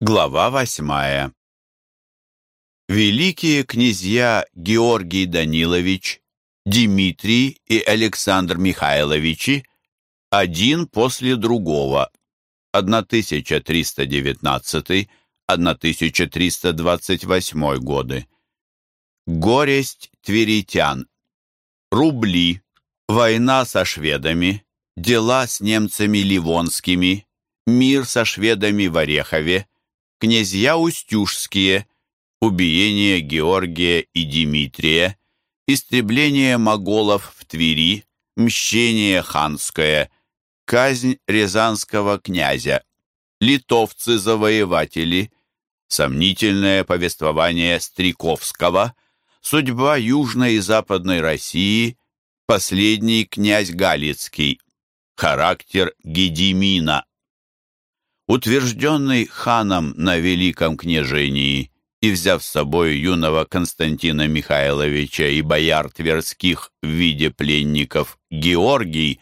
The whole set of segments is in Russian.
Глава восьмая Великие князья Георгий Данилович, Дмитрий и Александр Михайловичи один после другого 1319-1328 годы. Горесть тверитян. Рубли. Война со шведами. Дела с немцами ливонскими. Мир со шведами в Орехове князья Устюжские, убиение Георгия и Дмитрия, истребление моголов в Твери, мщение ханское, казнь рязанского князя, литовцы-завоеватели, сомнительное повествование Стриковского, судьба Южной и Западной России, последний князь Галицкий, характер Гедимина, утвержденный ханом на Великом княжении и взяв с собой юного Константина Михайловича и бояр Тверских в виде пленников Георгий,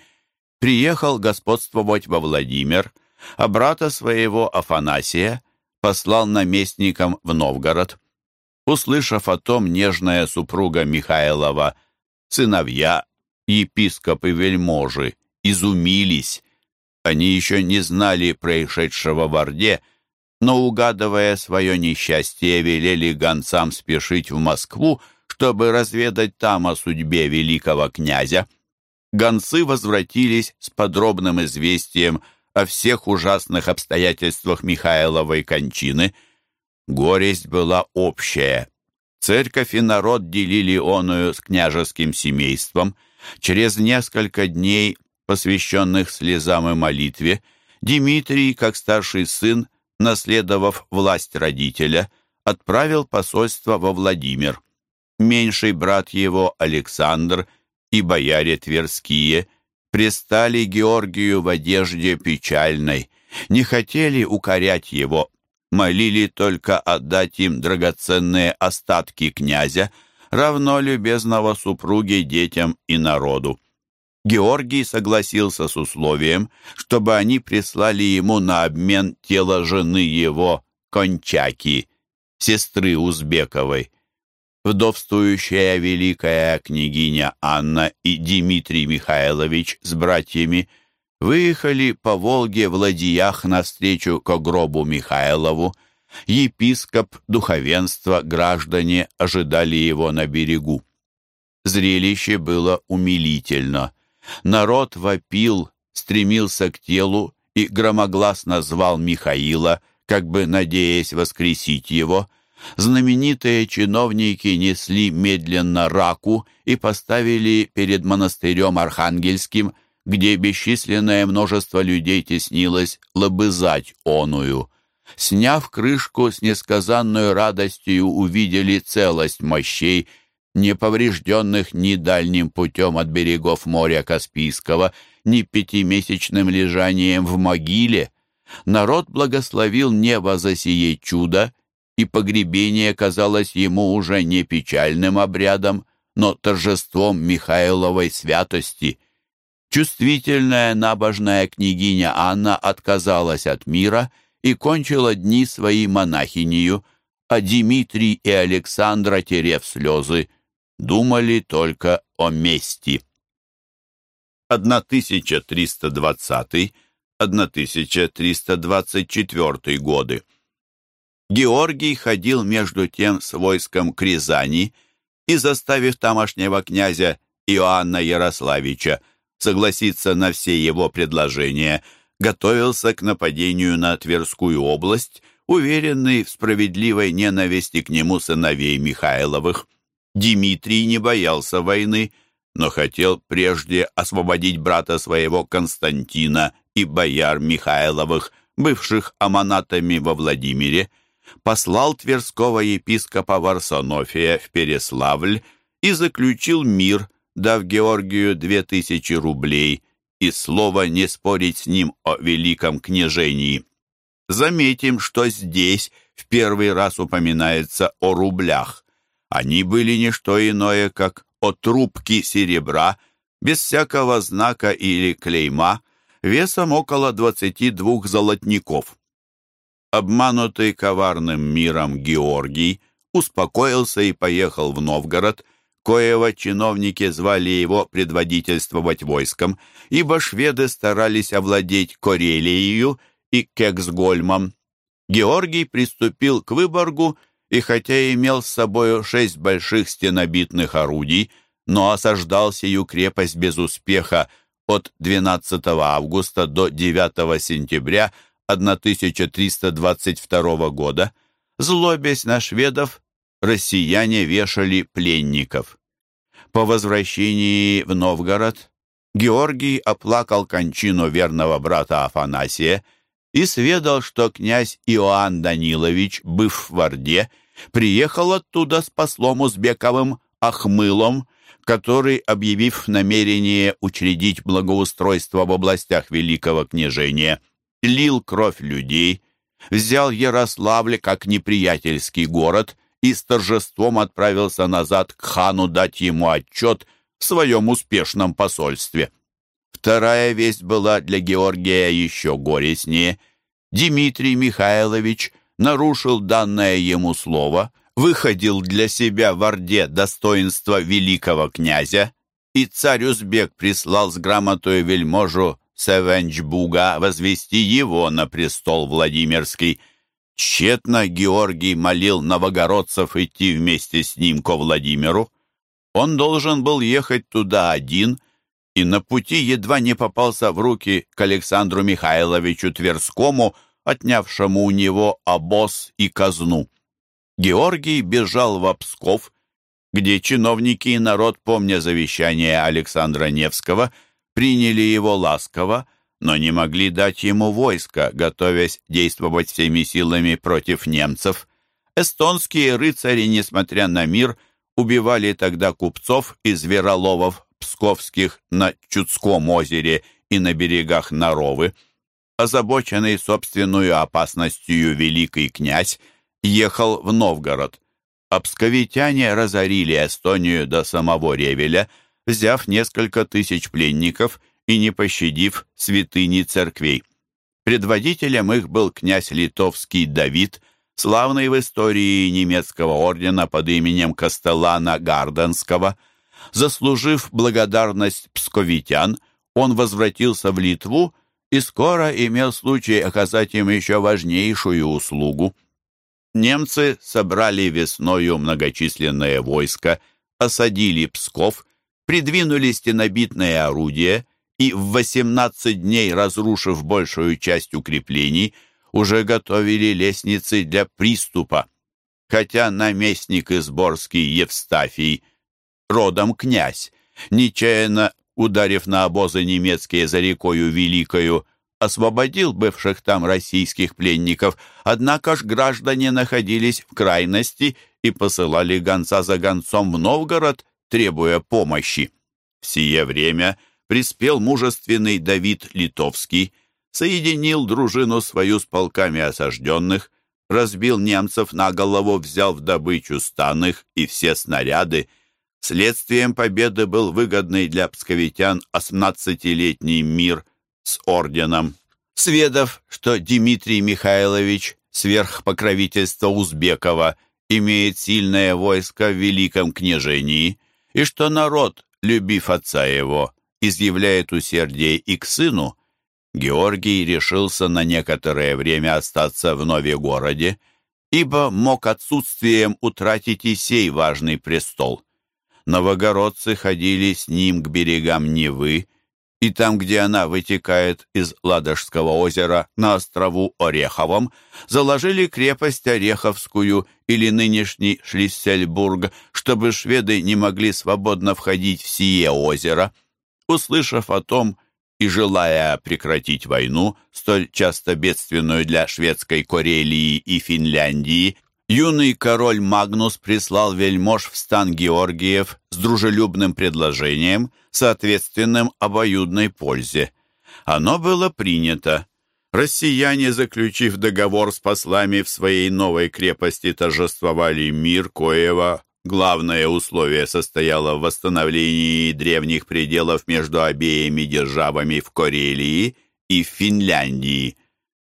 приехал господствовать во Владимир, а брата своего Афанасия послал наместником в Новгород. Услышав о том, нежная супруга Михайлова, сыновья, епископ и вельможи, изумились, они еще не знали происшедшего в Орде, но, угадывая свое несчастье, велели гонцам спешить в Москву, чтобы разведать там о судьбе великого князя. Гонцы возвратились с подробным известием о всех ужасных обстоятельствах Михайловой кончины. Горесть была общая. Церковь и народ делили оную с княжеским семейством. Через несколько дней посвященных слезам и молитве, Дмитрий, как старший сын, наследовав власть родителя, отправил посольство во Владимир. Меньший брат его, Александр, и бояре Тверские пристали Георгию в одежде печальной, не хотели укорять его, молили только отдать им драгоценные остатки князя, равно любезного супруге, детям и народу. Георгий согласился с условием, чтобы они прислали ему на обмен тело жены его, Кончаки, сестры Узбековой. Вдовствующая великая княгиня Анна и Дмитрий Михайлович с братьями выехали по Волге в ладьях навстречу к гробу Михайлову. Епископ, духовенство, граждане ожидали его на берегу. Зрелище было умилительно. Народ вопил, стремился к телу и громогласно звал Михаила, как бы надеясь воскресить его. Знаменитые чиновники несли медленно раку и поставили перед монастырем Архангельским, где бесчисленное множество людей теснилось лобызать оную. Сняв крышку, с несказанной радостью увидели целость мощей не поврежденных ни дальним путем от берегов моря Каспийского, ни пятимесячным лежанием в могиле. Народ благословил небо за сие чудо, и погребение казалось ему уже не печальным обрядом, но торжеством Михайловой святости. Чувствительная набожная княгиня Анна отказалась от мира и кончила дни свои монахинью, а Дмитрий и Александра, терев слезы, думали только о мести. 1320-1324 годы. Георгий ходил между тем с войском к Рязани и, заставив тамошнего князя Иоанна Ярославича согласиться на все его предложения, готовился к нападению на Тверскую область, уверенный в справедливой ненависти к нему сыновей Михайловых. Дмитрий не боялся войны, но хотел прежде освободить брата своего Константина и бояр Михайловых, бывших аманатами во Владимире, послал тверского епископа Варсонофия в Переславль и заключил мир, дав Георгию две тысячи рублей и слово не спорить с ним о великом княжении. Заметим, что здесь в первый раз упоминается о рублях. Они были не что иное, как отрубки серебра, без всякого знака или клейма, весом около 22 золотников. обманутый коварным миром Георгий успокоился и поехал в Новгород, коего чиновники звали его предводительствовать войском, ибо шведы старались овладеть Корелией и Кексгольмом. Георгий приступил к Выборгу и хотя имел с собою шесть больших стенобитных орудий, но осаждал сию крепость без успеха от 12 августа до 9 сентября 1322 года, злобясь на шведов, россияне вешали пленников. По возвращении в Новгород Георгий оплакал кончину верного брата Афанасия и сведал, что князь Иоанн Данилович, быв в Орде, приехал оттуда с послом Узбековым Ахмылом, который, объявив намерение учредить благоустройство в областях Великого княжения, лил кровь людей, взял Ярославль как неприятельский город и с торжеством отправился назад к хану дать ему отчет в своем успешном посольстве. Вторая весть была для Георгия еще горестнее. Дмитрий Михайлович нарушил данное ему слово, выходил для себя в Орде достоинство великого князя, и царь Узбек прислал с грамотой вельможу Севенчбуга возвести его на престол Владимирский. Тщетно Георгий молил новогородцев идти вместе с ним ко Владимиру. Он должен был ехать туда один, и на пути едва не попался в руки к Александру Михайловичу Тверскому, отнявшему у него обоз и казну. Георгий бежал в Псков, где чиновники и народ, помня завещание Александра Невского, приняли его ласково, но не могли дать ему войска, готовясь действовать всеми силами против немцев. Эстонские рыцари, несмотря на мир, убивали тогда купцов и звероловов псковских на Чудском озере и на берегах Наровы. Озабоченный собственную опасностью великий князь ехал в Новгород. Обсковитяне разорили Эстонию до самого Ревеля – взяв несколько тысяч пленников и не пощадив святыни церквей. Предводителем их был князь литовский Давид, славный в истории немецкого ордена под именем Кастеллана Гарденского. Заслужив благодарность псковитян, он возвратился в Литву и скоро имел случай оказать им еще важнейшую услугу. Немцы собрали весною многочисленное войско, осадили Псков придвинули стенобитные орудия и в 18 дней, разрушив большую часть укреплений, уже готовили лестницы для приступа. Хотя наместник Изборский Евстафий, родом князь, нечаянно ударив на обозы немецкие за рекою Великою, освободил бывших там российских пленников, однако ж граждане находились в крайности и посылали гонца за гонцом в Новгород требуя помощи. В сие время приспел мужественный Давид Литовский, соединил дружину свою с полками осажденных, разбил немцев на голову, взял в добычу станных и все снаряды. Следствием победы был выгодный для псковитян 18-летний мир с орденом. Сведов, что Дмитрий Михайлович сверх покровительства Узбекова имеет сильное войско в Великом княжении, и что народ, любив отца его, изъявляет усердие и к сыну, Георгий решился на некоторое время остаться в Новегороде, ибо мог отсутствием утратить и сей важный престол. Новогородцы ходили с ним к берегам Невы, и там, где она вытекает из Ладожского озера на острову Ореховом, заложили крепость Ореховскую или нынешний Шлиссельбург, чтобы шведы не могли свободно входить в сие озеро. Услышав о том и желая прекратить войну, столь часто бедственную для шведской Карелии и Финляндии, юный король Магнус прислал вельмож в стан Георгиев с дружелюбным предложением, соответственным обоюдной пользе. Оно было принято. Россияне, заключив договор с послами в своей новой крепости, торжествовали мир, коего главное условие состояло в восстановлении древних пределов между обеими державами в Карелии и Финляндии –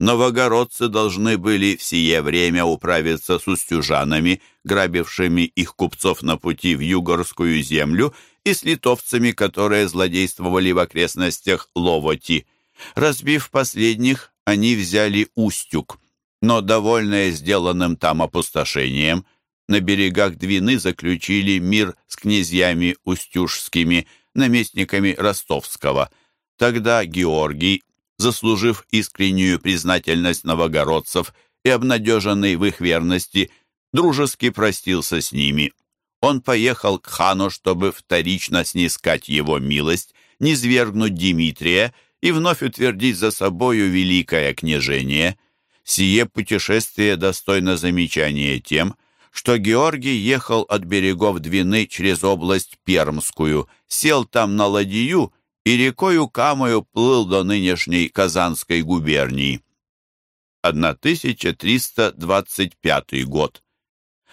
Новогородцы должны были в сие время управиться с устюжанами, грабившими их купцов на пути в Югорскую землю, и с литовцами, которые злодействовали в окрестностях Ловоти. Разбив последних, они взяли Устюг, но, довольные сделанным там опустошением, на берегах Двины заключили мир с князьями устюжскими, наместниками Ростовского. Тогда Георгий, заслужив искреннюю признательность новогородцев и обнадеженный в их верности, дружески простился с ними. Он поехал к хану, чтобы вторично снискать его милость, низвергнуть Дмитрия и вновь утвердить за собою великое княжение. Сие путешествие достойно замечания тем, что Георгий ехал от берегов Двины через область Пермскую, сел там на ладью и рекою Камою плыл до нынешней Казанской губернии. 1325 год.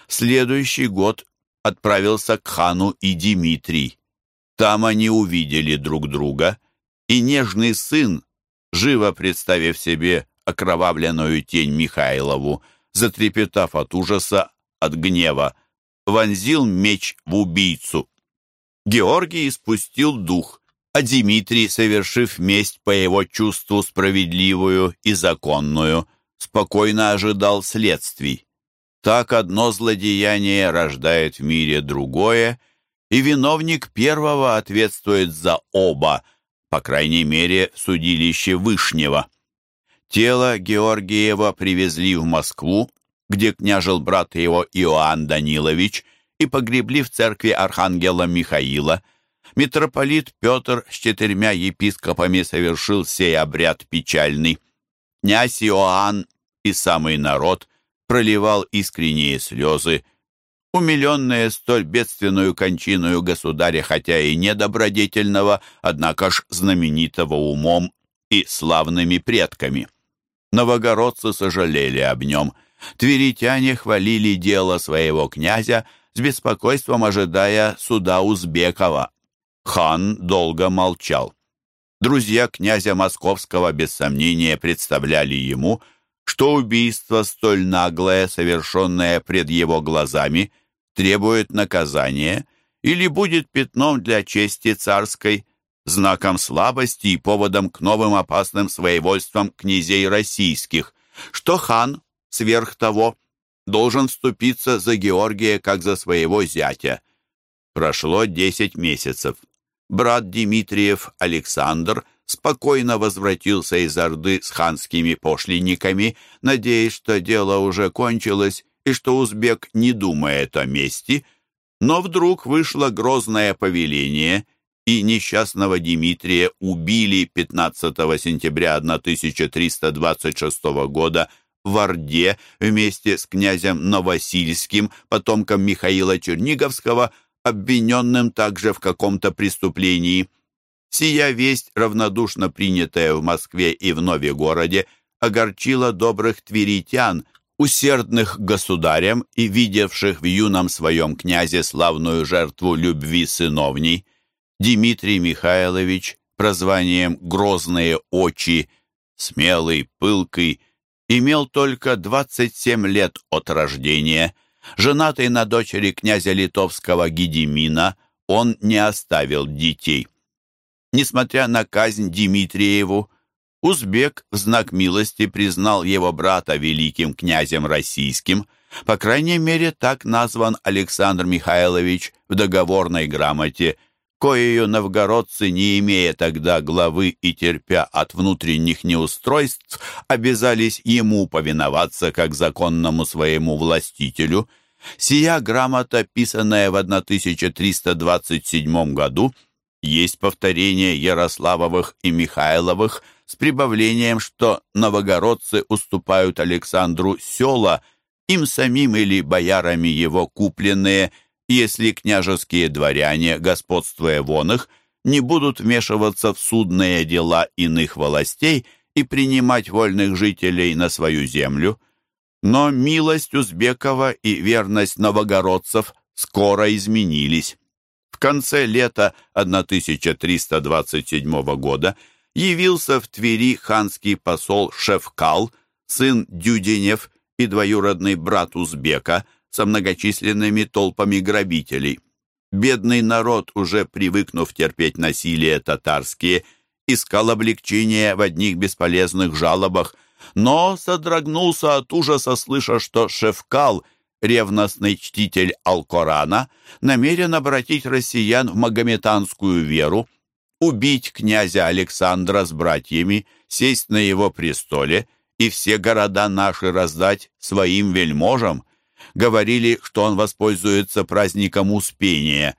Следующий год отправился к хану и Дмитрий. Там они увидели друг друга, и нежный сын, живо представив себе окровавленную тень Михайлову, затрепетав от ужаса, от гнева, вонзил меч в убийцу. Георгий испустил дух, а Дмитрий, совершив месть по его чувству справедливую и законную, спокойно ожидал следствий. Так одно злодеяние рождает в мире другое, и виновник первого ответствует за оба, по крайней мере, судилище Вышнего. Тело Георгиева привезли в Москву, где княжил брат его Иоанн Данилович, и погребли в церкви архангела Михаила. Митрополит Петр с четырьмя епископами совершил сей обряд печальный. Князь Иоанн и самый народ проливал искренние слезы, умиленные столь бедственную кончиною государя, хотя и недобродетельного, однако ж знаменитого умом и славными предками. Новогородцы сожалели об нем – Тверитяне хвалили дело своего князя, с беспокойством ожидая суда Узбекова. Хан долго молчал. Друзья князя Московского без сомнения представляли ему, что убийство столь наглое, совершенное пред его глазами, требует наказания или будет пятном для чести царской, знаком слабости и поводом к новым опасным своевольствам князей российских, что хан сверх того, должен вступиться за Георгия как за своего зятя. Прошло десять месяцев. Брат Дмитриев Александр спокойно возвратился из Орды с ханскими пошленниками, надеясь, что дело уже кончилось и что узбек не думает о мести, но вдруг вышло грозное повеление, и несчастного Дмитрия убили 15 сентября 1326 года в Орде вместе с князем Новосильским, потомком Михаила Черниговского, обвиненным также в каком-то преступлении. Сия весть, равнодушно принятая в Москве и в Новегороде, огорчила добрых тверитян, усердных государям и видевших в юном своем князе славную жертву любви сыновней. Дмитрий Михайлович, прозванием «Грозные очи», смелый, пылкий, имел только 27 лет от рождения. Женатый на дочери князя литовского Гедемина, он не оставил детей. Несмотря на казнь Дмитриеву, узбек в знак милости признал его брата великим князем российским, по крайней мере, так назван Александр Михайлович в договорной грамоте – коею новгородцы, не имея тогда главы и терпя от внутренних неустройств, обязались ему повиноваться как законному своему властителю. Сия грамота, писанная в 1327 году, есть повторение Ярославовых и Михайловых с прибавлением, что новогородцы уступают Александру села, им самим или боярами его купленные – если княжеские дворяне, господствуя вон их, не будут вмешиваться в судные дела иных властей и принимать вольных жителей на свою землю. Но милость Узбекова и верность новогородцев скоро изменились. В конце лета 1327 года явился в Твери ханский посол Шевкал сын Дюденев и двоюродный брат Узбека со многочисленными толпами грабителей. Бедный народ, уже привыкнув терпеть насилие татарские, искал облегчения в одних бесполезных жалобах, но содрогнулся от ужаса, слыша, что Шевкал, ревностный чтитель Алкорана, намерен обратить россиян в магометанскую веру, убить князя Александра с братьями, сесть на его престоле и все города наши раздать своим вельможам. Говорили, что он воспользуется праздником Успения,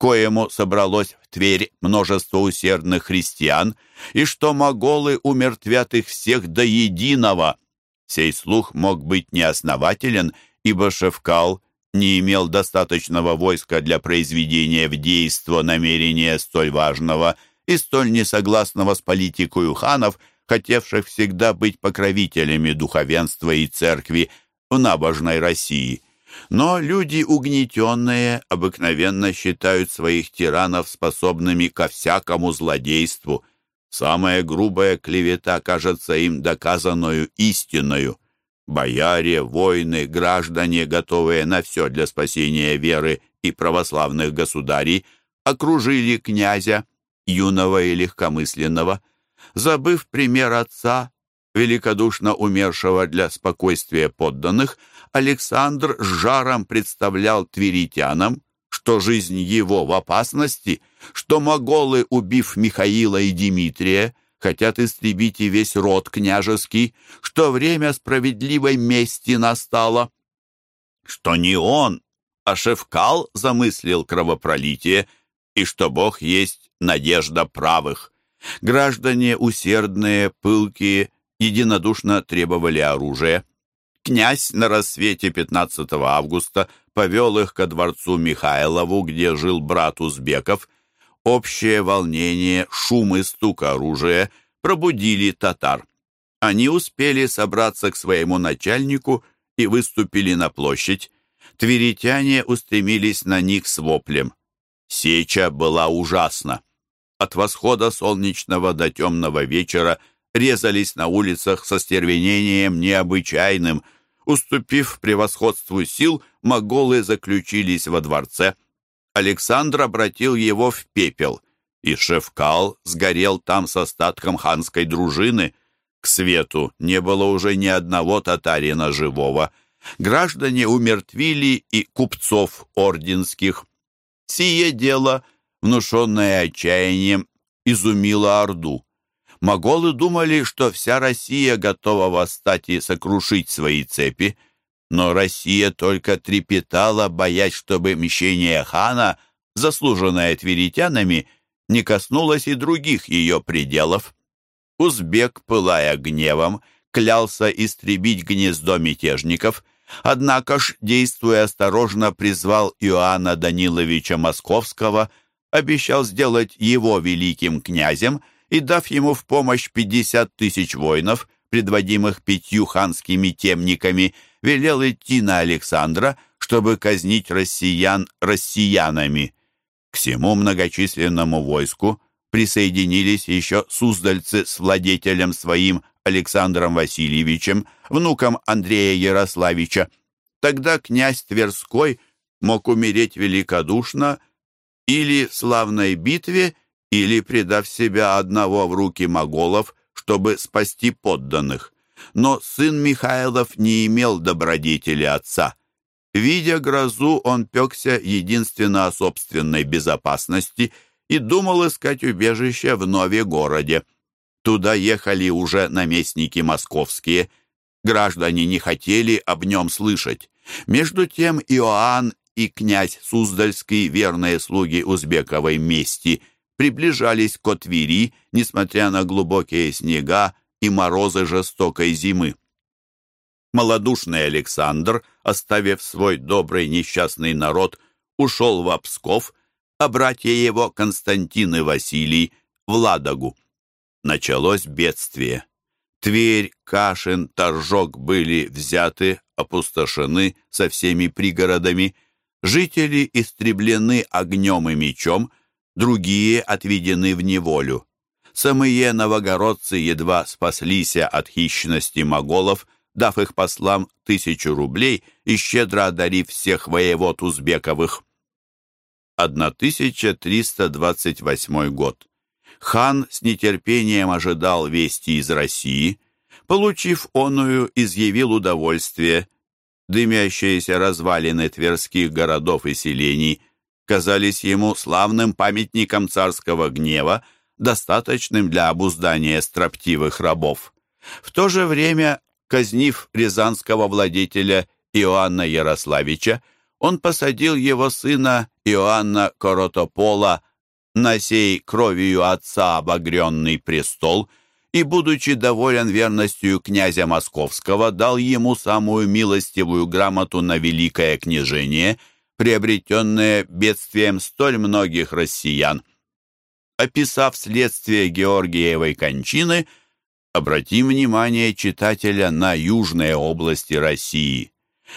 коему собралось в Тверь множество усердных христиан, и что моголы умертвят их всех до единого. Сей слух мог быть неоснователен, ибо Шевкал не имел достаточного войска для произведения в действо намерения столь важного и столь несогласного с политикою ханов, хотевших всегда быть покровителями духовенства и церкви в набожной России. Но люди угнетенные обыкновенно считают своих тиранов способными ко всякому злодейству. Самая грубая клевета кажется им доказанную истиною. Бояре, воины, граждане, готовые на все для спасения веры и православных государей, окружили князя, юного и легкомысленного, забыв пример отца, великодушно умершего для спокойствия подданных, Александр с жаром представлял тверитянам, что жизнь его в опасности, что моголы, убив Михаила и Дмитрия, хотят истребить и весь род княжеский, что время справедливой мести настало, что не он, а Шевкал замыслил кровопролитие, и что Бог есть надежда правых. Граждане усердные, пылкие, единодушно требовали оружия. Князь на рассвете 15 августа повел их ко дворцу Михайлову, где жил брат Узбеков, Общее волнение, шум и стук оружия пробудили татар. Они успели собраться к своему начальнику и выступили на площадь. Тверитяне устремились на них с воплем. Сеча была ужасна. От восхода солнечного до темного вечера резались на улицах со стервенением необычайным. Уступив превосходству сил, моголы заключились во дворце – Александр обратил его в пепел, и Шевкал сгорел там с остатком ханской дружины. К свету не было уже ни одного татарина живого. Граждане умертвили и купцов орденских. Сие дело, внушенное отчаянием, изумило Орду. Моголы думали, что вся Россия готова восстать и сокрушить свои цепи, но Россия только трепетала, боясь, чтобы мщение хана, заслуженное тверитянами, не коснулось и других ее пределов. Узбек, пылая гневом, клялся истребить гнездо мятежников, однако ж, действуя осторожно, призвал Иоанна Даниловича Московского, обещал сделать его великим князем и, дав ему в помощь 50 тысяч воинов, предводимых пятью ханскими темниками – велел идти на Александра, чтобы казнить россиян россиянами. К всему многочисленному войску присоединились еще суздальцы с владетелем своим Александром Васильевичем, внуком Андрея Ярославича. Тогда князь Тверской мог умереть великодушно или в славной битве, или предав себя одного в руки моголов, чтобы спасти подданных но сын Михайлов не имел добродетели отца. Видя грозу, он пекся единственно о собственной безопасности и думал искать убежище в Нове-городе. Туда ехали уже наместники московские. Граждане не хотели об нем слышать. Между тем Иоанн и князь Суздальский, верные слуги Узбековой мести, приближались к Твери, несмотря на глубокие снега, и морозы жестокой зимы. Молодушный Александр, оставив свой добрый несчастный народ, ушел в Псков, а братья его Константин и Василий в Ладогу. Началось бедствие. Тверь, Кашин, Торжок были взяты, опустошены со всеми пригородами, жители истреблены огнем и мечом, другие отведены в неволю. Самые новогородцы едва спаслись от хищности моголов – дав их послам тысячу рублей и щедро одарив всех воевод узбековых. 1328 год. Хан с нетерпением ожидал вести из России. Получив оную, изъявил удовольствие. Дымящиеся развалины тверских городов и селений казались ему славным памятником царского гнева, достаточным для обуздания строптивых рабов. В то же время, казнив рязанского владетеля Иоанна Ярославича, он посадил его сына Иоанна Коротопола на сей кровью отца обогренный престол и, будучи доволен верностью князя Московского, дал ему самую милостивую грамоту на великое княжение, приобретенное бедствием столь многих россиян. Описав следствие Георгиевой кончины, обратим внимание читателя на южные области России.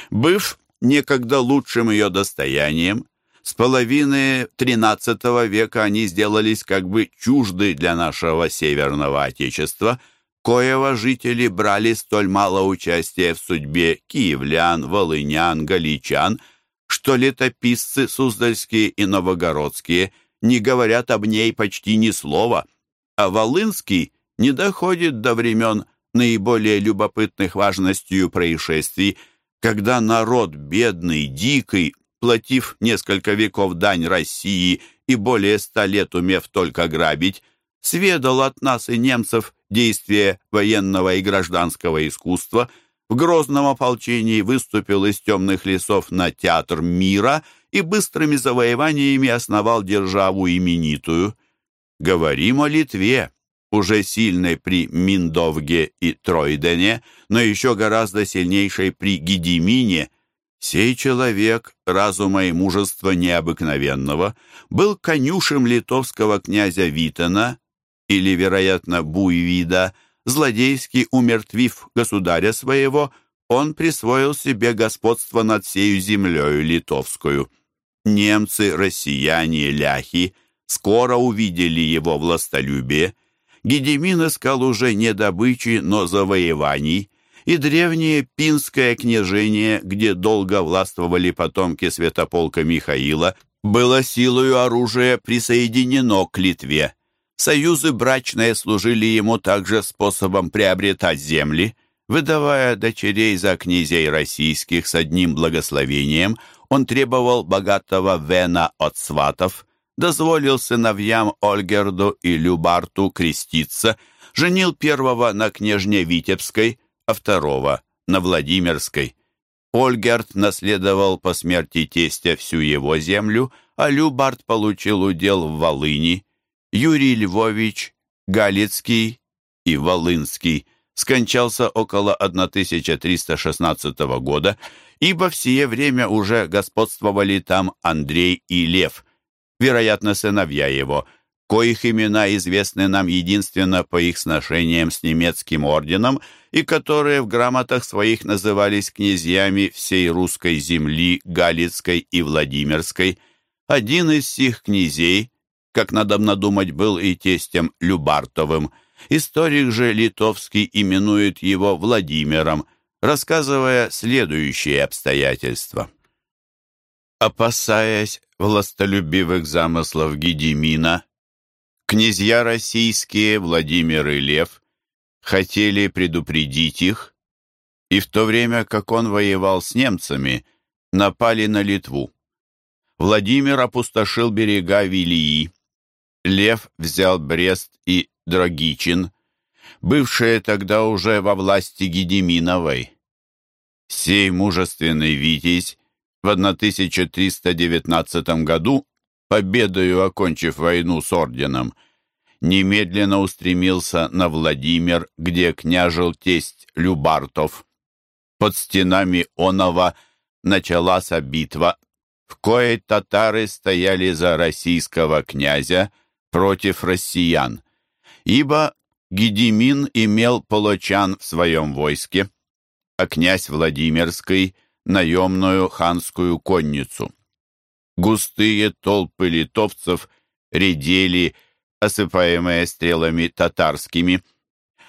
Быв некогда лучшим ее достоянием, с половины XIII века они сделались как бы чужды для нашего северного Отечества, коего жители брали столь мало участия в судьбе киевлян, волынян, галичан, что летописцы суздальские и новогородские не говорят об ней почти ни слова, а Волынский не доходит до времен наиболее любопытных важностью происшествий, когда народ бедный, дикий, платив несколько веков дань России и более ста лет умев только грабить, сведал от нас и немцев действия военного и гражданского искусства, в грозном ополчении выступил из темных лесов на театр мира и быстрыми завоеваниями основал державу именитую. Говорим о Литве, уже сильной при Миндовге и Тройдене, но еще гораздо сильнейшей при Гедемине – Сей человек, разума и мужества необыкновенного, был конюшем литовского князя Витана, или, вероятно, Буйвида, злодейски умертвив государя своего, он присвоил себе господство над всею землею литовскую. Немцы, россияне, ляхи скоро увидели его властолюбие. Гедемин искал уже не добычи, но завоеваний, и древнее Пинское княжение, где долго властвовали потомки святополка Михаила, было силою оружия присоединено к Литве. Союзы брачные служили ему также способом приобретать земли. Выдавая дочерей за князей российских с одним благословением, он требовал богатого вена от сватов, дозволил сыновьям Ольгерду и Любарту креститься, женил первого на княжне Витебской, а второго — на Владимирской. Ольгерт наследовал по смерти тестя всю его землю, а Любард получил удел в Волыни. Юрий Львович, Галицкий и Волынский скончался около 1316 года, ибо в сие время уже господствовали там Андрей и Лев, вероятно, сыновья его – коих имена известны нам единственно по их сношениям с немецким орденом и которые в грамотах своих назывались князьями всей русской земли, Галицкой и Владимирской. Один из сих князей, как надо надумать, был и тестем Любартовым. Историк же литовский именует его Владимиром, рассказывая следующие обстоятельства. Опасаясь властолюбивых замыслов Гедемина, Князья российские Владимир и Лев хотели предупредить их, и в то время, как он воевал с немцами, напали на Литву. Владимир опустошил берега Вилии. Лев взял Брест и Драгичин, бывшие тогда уже во власти Гедеминовой. Сей мужественный витязь в 1319 году победою окончив войну с орденом, немедленно устремился на Владимир, где княжил тесть Любартов. Под стенами Онова началась битва, в коей татары стояли за российского князя против россиян, ибо Гедемин имел полочан в своем войске, а князь Владимирский — наемную ханскую конницу. Густые толпы литовцев редели, осыпаемые стрелами татарскими.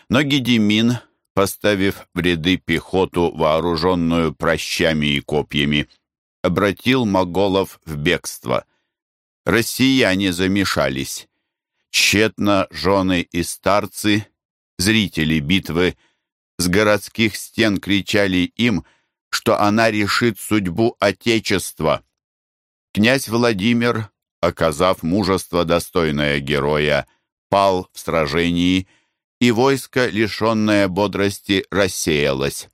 Но Гедемин, поставив в ряды пехоту, вооруженную прощами и копьями, обратил моголов в бегство. Россияне замешались. Тщетно жены и старцы, зрители битвы, с городских стен кричали им, что она решит судьбу Отечества. Князь Владимир, оказав мужество достойное героя, пал в сражении, и войско, лишенное бодрости, рассеялось.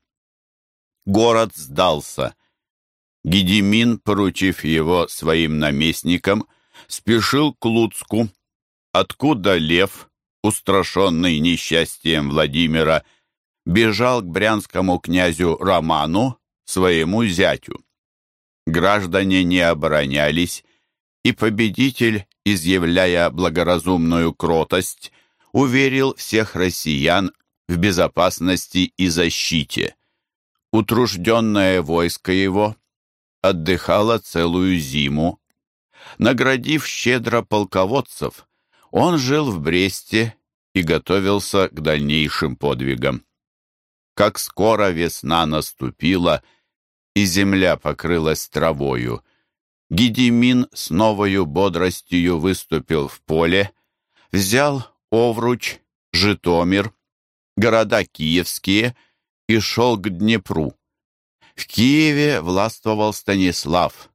Город сдался. Гедемин, поручив его своим наместникам, спешил к Луцку, откуда Лев, устрашенный несчастьем Владимира, бежал к брянскому князю Роману, своему зятю. Граждане не оборонялись, и победитель, изъявляя благоразумную кротость, уверил всех россиян в безопасности и защите. Утружденное войско его отдыхало целую зиму. Наградив щедро полководцев, он жил в Бресте и готовился к дальнейшим подвигам. Как скоро весна наступила, и земля покрылась травою, Гедемин с новою бодростью выступил в поле, взял Овруч, Житомир, города киевские и шел к Днепру. В Киеве властвовал Станислав,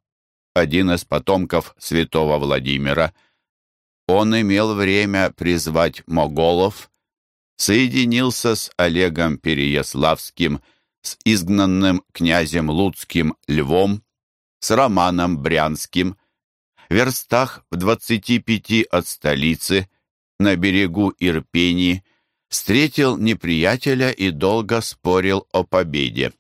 один из потомков святого Владимира. Он имел время призвать моголов, соединился с Олегом Переяславским, с изгнанным князем Луцким Львом, с Романом Брянским, в верстах в двадцати пяти от столицы, на берегу Ирпени, встретил неприятеля и долго спорил о победе.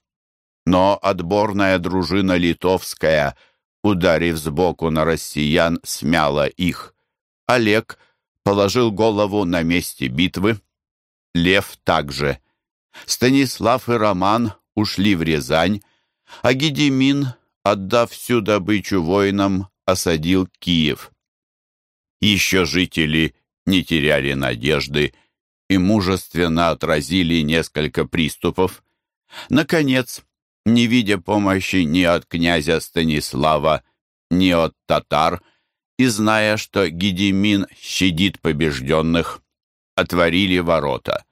Но отборная дружина литовская, ударив сбоку на россиян, смяла их. Олег положил голову на месте битвы. Лев также. Станислав и Роман ушли в Рязань, а Гедемин, отдав всю добычу воинам, осадил Киев. Еще жители не теряли надежды и мужественно отразили несколько приступов. Наконец, не видя помощи ни от князя Станислава, ни от татар, и зная, что Гедемин щадит побежденных, отворили ворота.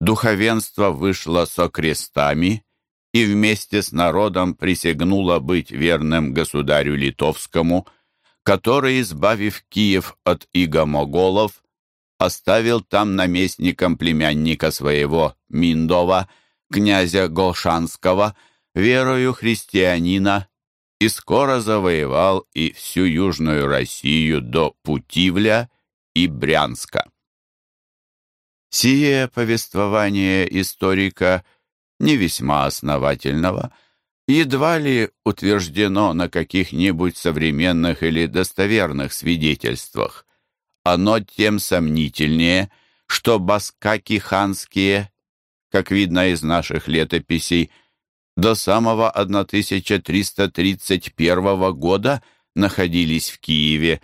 Духовенство вышло со крестами и вместе с народом присягнуло быть верным государю литовскому – который, избавив Киев от иго-моголов, оставил там наместником племянника своего Миндова, князя Голшанского, верою христианина, и скоро завоевал и всю Южную Россию до Путивля и Брянска. Сие повествование историка не весьма основательного – едва ли утверждено на каких-нибудь современных или достоверных свидетельствах. Оно тем сомнительнее, что баскаки ханские, как видно из наших летописей, до самого 1331 года находились в Киеве,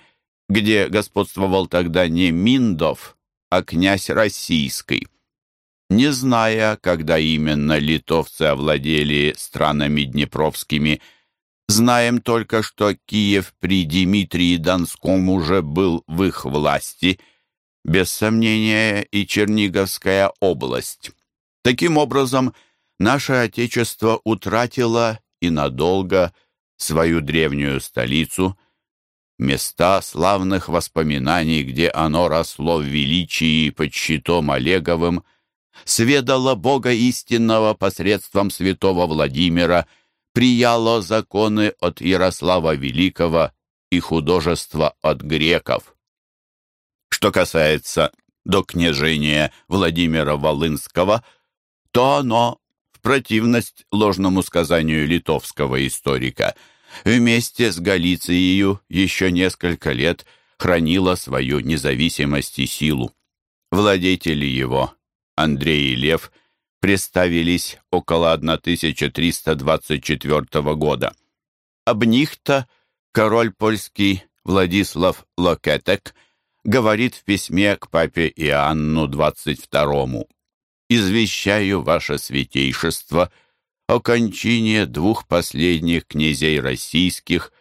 где господствовал тогда не Миндов, а князь Российский. Не зная, когда именно литовцы овладели странами днепровскими, знаем только, что Киев при Дмитрии Донском уже был в их власти, без сомнения и Черниговская область. Таким образом, наше Отечество утратило и надолго свою древнюю столицу, места славных воспоминаний, где оно росло в величии под щитом Олеговым – сведала Бога истинного посредством святого Владимира, прияло законы от Ярослава Великого и художество от греков. Что касается до княжения Владимира Волынского, то оно, противность ложному сказанию литовского историка, вместе с Галицией еще несколько лет хранило свою независимость и силу. Владетели его Андрей и Лев представились около 1324 года. Об них-то король польский Владислав Локетек говорит в письме к папе Иоанну XXII. Извещаю ваше святейшество о кончине двух последних князей российских,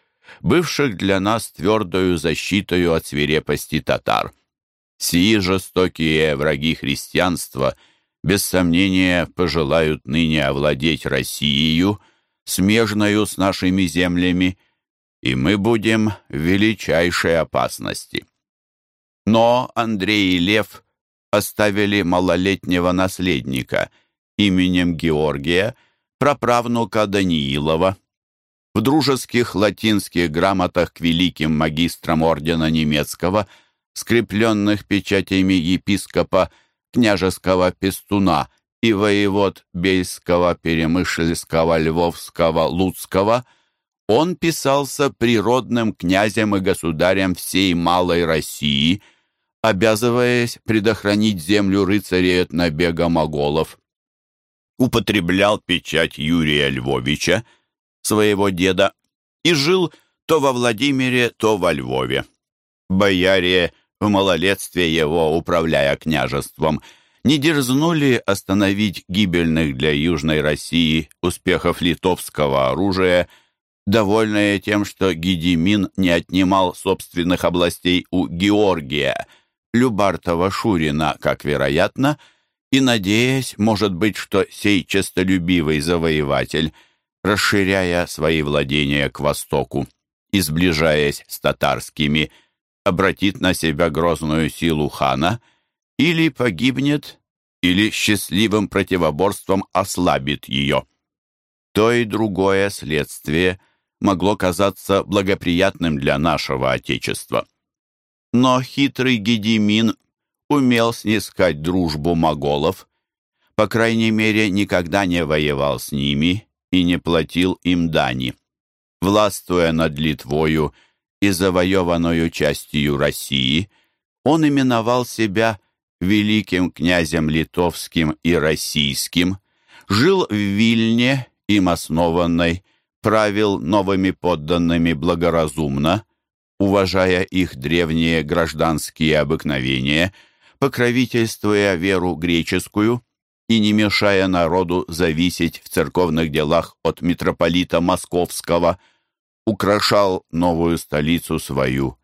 бывших для нас твердою защитою от свирепости татар. Сии жестокие враги христианства без сомнения пожелают ныне овладеть Россией, смежною с нашими землями, и мы будем в величайшей опасности. Но Андрей и Лев оставили малолетнего наследника именем Георгия, праправнука Даниилова. В дружеских латинских грамотах к великим магистрам ордена немецкого, скрепленных печатями епископа княжеского пестуна и воевод Бельского, Перемышльского, Львовского, Луцкого, он писался природным князем и государем всей Малой России – обязываясь предохранить землю рыцарей от набега моголов. Употреблял печать Юрия Львовича, своего деда, и жил то во Владимире, то во Львове. Бояре в малолетстве его, управляя княжеством, не дерзнули остановить гибельных для Южной России успехов литовского оружия, довольные тем, что Гедемин не отнимал собственных областей у Георгия – Любартова-Шурина, как вероятно, и надеясь, может быть, что сей честолюбивый завоеватель, расширяя свои владения к востоку и сближаясь с татарскими, обратит на себя грозную силу хана или погибнет, или счастливым противоборством ослабит ее. То и другое следствие могло казаться благоприятным для нашего Отечества. Но хитрый Гедимин умел снискать дружбу моголов, по крайней мере, никогда не воевал с ними и не платил им дани. Властвуя над Литвою и завоеванную частью России, он именовал себя великим князем литовским и российским, жил в Вильне, им основанной, правил новыми подданными благоразумно, уважая их древние гражданские обыкновения, покровительствуя веру греческую и не мешая народу зависеть в церковных делах от митрополита Московского, украшал новую столицу свою,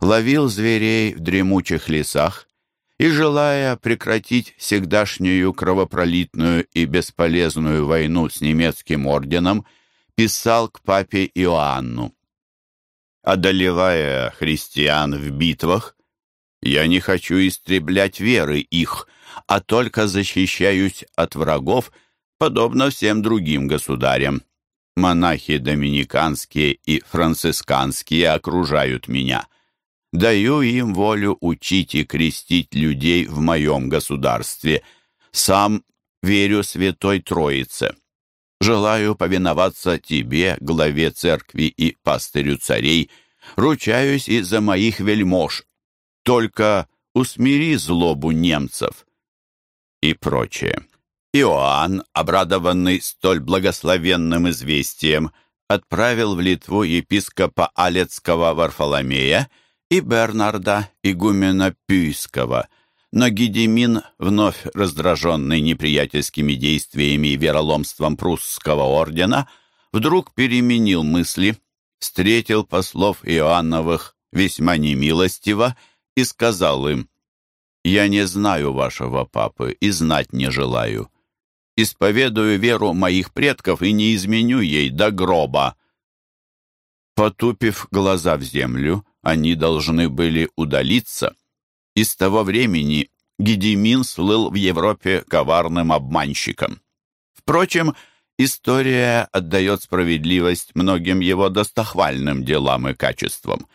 ловил зверей в дремучих лесах и, желая прекратить всегдашнюю кровопролитную и бесполезную войну с немецким орденом, писал к папе Иоанну одолевая христиан в битвах, я не хочу истреблять веры их, а только защищаюсь от врагов, подобно всем другим государям. Монахи доминиканские и францисканские окружают меня. Даю им волю учить и крестить людей в моем государстве. Сам верю Святой Троице. Желаю повиноваться тебе, главе церкви и пастырю царей, ручаюсь и за моих вельмож. Только усмири злобу немцев» и прочее. Иоанн, обрадованный столь благословенным известием, отправил в Литву епископа Алецкого Варфоломея и Бернарда, игумена Пюйского – но Гедемин, вновь раздраженный неприятельскими действиями и вероломством прусского ордена, вдруг переменил мысли, встретил послов Иоанновых весьма немилостиво и сказал им, «Я не знаю вашего папы и знать не желаю. Исповедую веру моих предков и не изменю ей до гроба». Потупив глаза в землю, они должны были удалиться — и с того времени Гедемин слыл в Европе коварным обманщиком. Впрочем, история отдает справедливость многим его достохвальным делам и качествам.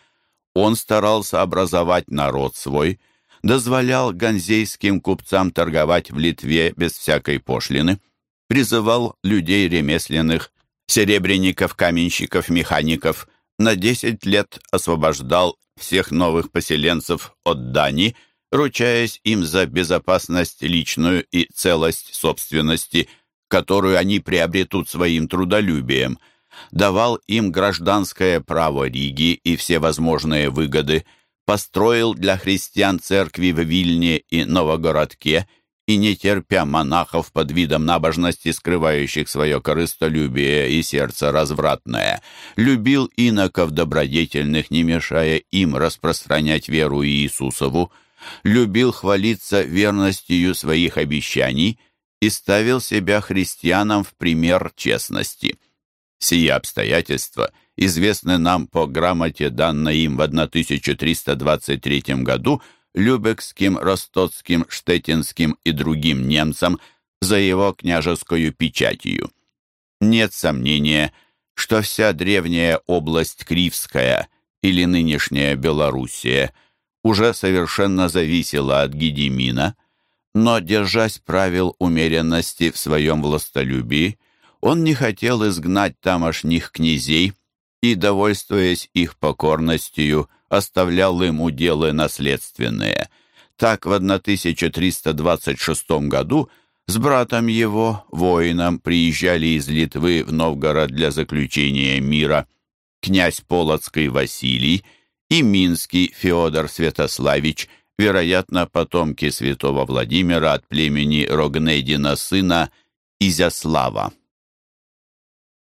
Он старался образовать народ свой, дозволял ганзейским купцам торговать в Литве без всякой пошлины, призывал людей ремесленных, серебряников, каменщиков, механиков, на 10 лет освобождал всех новых поселенцев от дани, ручаясь им за безопасность личную и целость собственности, которую они приобретут своим трудолюбием, давал им гражданское право Риги и все возможные выгоды, построил для христиан церкви в Вильне и Новогородке и не терпя монахов под видом набожности, скрывающих свое корыстолюбие и сердце развратное, любил иноков добродетельных, не мешая им распространять веру Иисусову, любил хвалиться верностью своих обещаний и ставил себя христианам в пример честности. Сие обстоятельства известны нам по грамоте, данной им в 1323 году Любекским, Ростоцким, Штетинским и другим немцам за его княжескую печатью. Нет сомнения, что вся древняя область Кривская или нынешняя Белоруссия уже совершенно зависела от Гедемина, но, держась правил умеренности в своем властолюбии, он не хотел изгнать тамошних князей и, довольствуясь их покорностью, оставлял им уделы наследственные. Так в 1326 году с братом его, воином, приезжали из Литвы в Новгород для заключения мира князь Полоцкий Василий и Минский Феодор Святославич, вероятно, потомки святого Владимира от племени Рогнедина сына Изяслава.